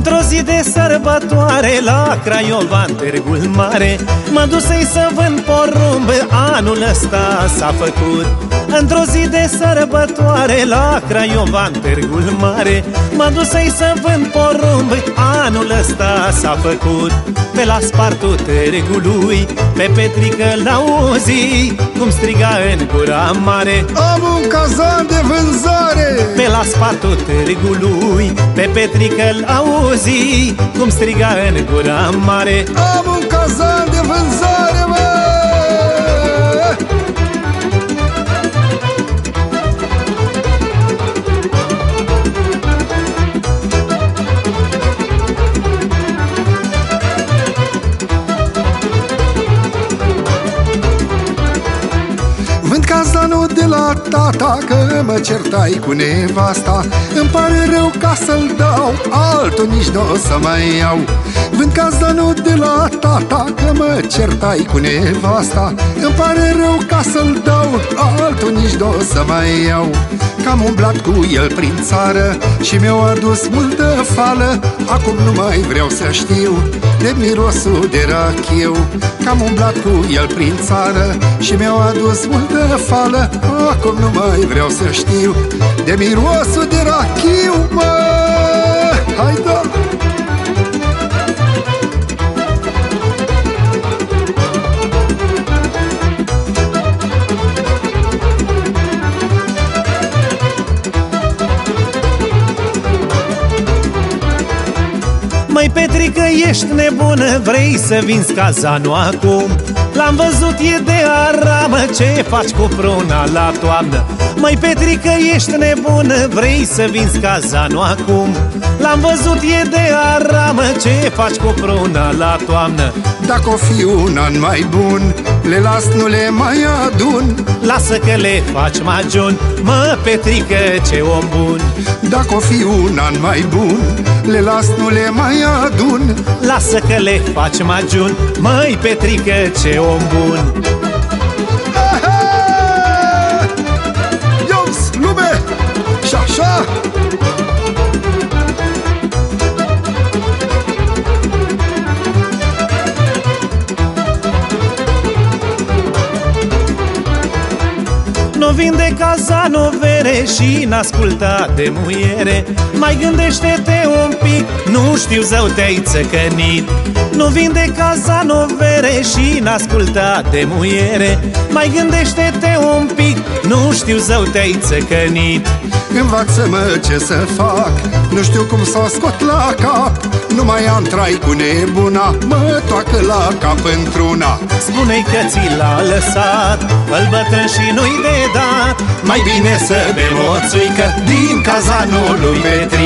Într-o zi de sărbătoare la Craiova, în Târgul Mare Mă dus să-i să vând porumb, anul ăsta s-a făcut. Într-o zi de sărbătoare la Craiova, în Târgul Mare Mă dus să-i să vând porumb, anul ăsta s-a făcut. Pe la spartul târgului, pe Petrică l-auzi Cum striga în gura mare. Am un cazan de vânzare! Pe la spartul târgului, pe Petrică l-auzi Cum striga în gura mare. Am un cazan de vânzare, tata Că mă certai cu nevasta Îmi pare rău ca să-l dau Altul nici nu o să mai iau. Vând cazanul de la tata Că mă certai cu nevasta Îmi pare rău ca să-l dau Altul nici nu o să mai iau Că am umblat cu el prin țară Și mi-au adus multă fală. Acum nu mai vreau să știu De mirosul de rachiu Că am umblat cu el prin țară Și mi-au adus multă fală. Acum nu mai vreau să știu De mirosul de rachiu, mă Măi Petrică, ești nebună, vrei să vinzi cazanul acum L-am văzut, e de aramă, ce faci cu pruna la toamnă? Măi Petrică, ești nebună, vrei să vinzi cazanul acum? L-am văzut, e de aramă, ce faci cu pruna la toamnă? Dacă o fi un an mai bun Le las, nu le mai adun. Lasă că le faci magiun, mă Petrică, ce om bun. Dacă o fi un an mai bun Le las, nu le mai adun. Lasă că le faci magiun, măi Petrică, ce om bun Nu vinde cazanovere și n-asculta de muiere. Mai gândește-te un pic, nu știu zău te-ai țăcănit. Nu vinde cazanovere și n-asculta de muiere. Mai gândește-te un pic, nu știu zău te-ai țăcănit. Învață-mă ce să fac? Nu știu cum să o scot la cap. Nu mai am trai cu nebuna Mă toacă la cap într-una. Spune-i că ți l-a lăsat Îl bătrân și nu-i de dat Mai bine să bem o țuică Din cazanul lui Petrică